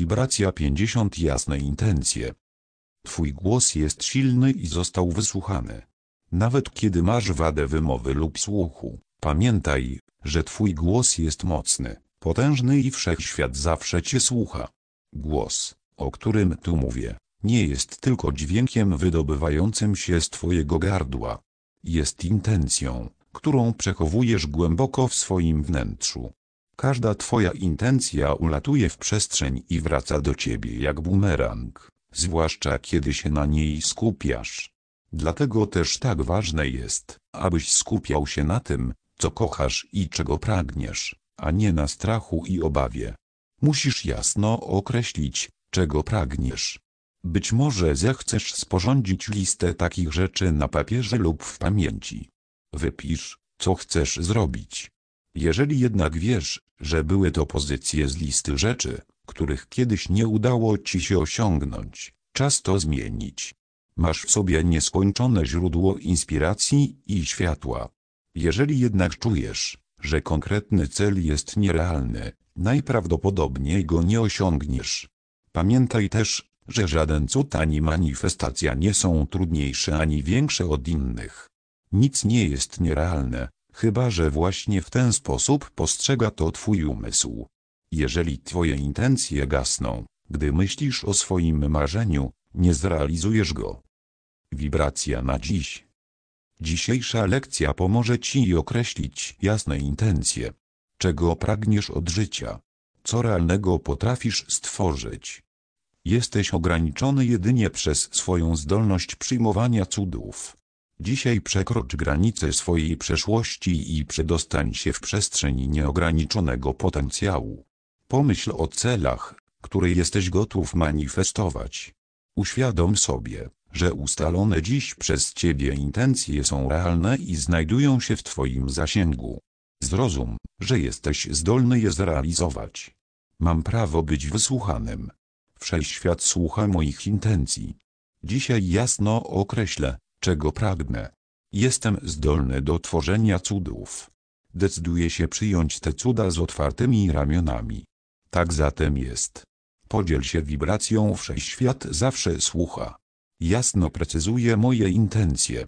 Wibracja 50 Jasne intencje. Twój głos jest silny i został wysłuchany. Nawet kiedy masz wadę wymowy lub słuchu, pamiętaj, że twój głos jest mocny, potężny i wszechświat zawsze cię słucha. Głos, o którym tu mówię, nie jest tylko dźwiękiem wydobywającym się z twojego gardła. Jest intencją, którą przechowujesz głęboko w swoim wnętrzu. Każda twoja intencja ulatuje w przestrzeń i wraca do ciebie jak bumerang, zwłaszcza kiedy się na niej skupiasz. Dlatego też tak ważne jest, abyś skupiał się na tym, co kochasz i czego pragniesz, a nie na strachu i obawie. Musisz jasno określić, czego pragniesz. Być może zechcesz sporządzić listę takich rzeczy na papierze lub w pamięci. Wypisz, co chcesz zrobić. Jeżeli jednak wiesz, że były to pozycje z listy rzeczy, których kiedyś nie udało ci się osiągnąć, czas to zmienić. Masz w sobie nieskończone źródło inspiracji i światła. Jeżeli jednak czujesz, że konkretny cel jest nierealny, najprawdopodobniej go nie osiągniesz. Pamiętaj też, że żaden cud ani manifestacja nie są trudniejsze ani większe od innych. Nic nie jest nierealne, chyba że właśnie w ten sposób postrzega to twój umysł. Jeżeli twoje intencje gasną, gdy myślisz o swoim marzeniu, nie zrealizujesz go. Wibracja na dziś. Dzisiejsza lekcja pomoże ci określić jasne intencje. Czego pragniesz od życia? Co realnego potrafisz stworzyć? Jesteś ograniczony jedynie przez swoją zdolność przyjmowania cudów. Dzisiaj przekrocz granice swojej przeszłości i przedostań się w przestrzeń nieograniczonego potencjału. Pomyśl o celach, które jesteś gotów manifestować. Uświadom sobie, że ustalone dziś przez Ciebie intencje są realne i znajdują się w Twoim zasięgu. Zrozum, że jesteś zdolny je zrealizować. Mam prawo być wysłuchanym. Wszechświat słucha moich intencji. Dzisiaj jasno określę, czego pragnę. Jestem zdolny do tworzenia cudów. Decyduję się przyjąć te cuda z otwartymi ramionami. Tak zatem jest. Podziel się wibracją wszechświat zawsze słucha. Jasno precyzuje moje intencje.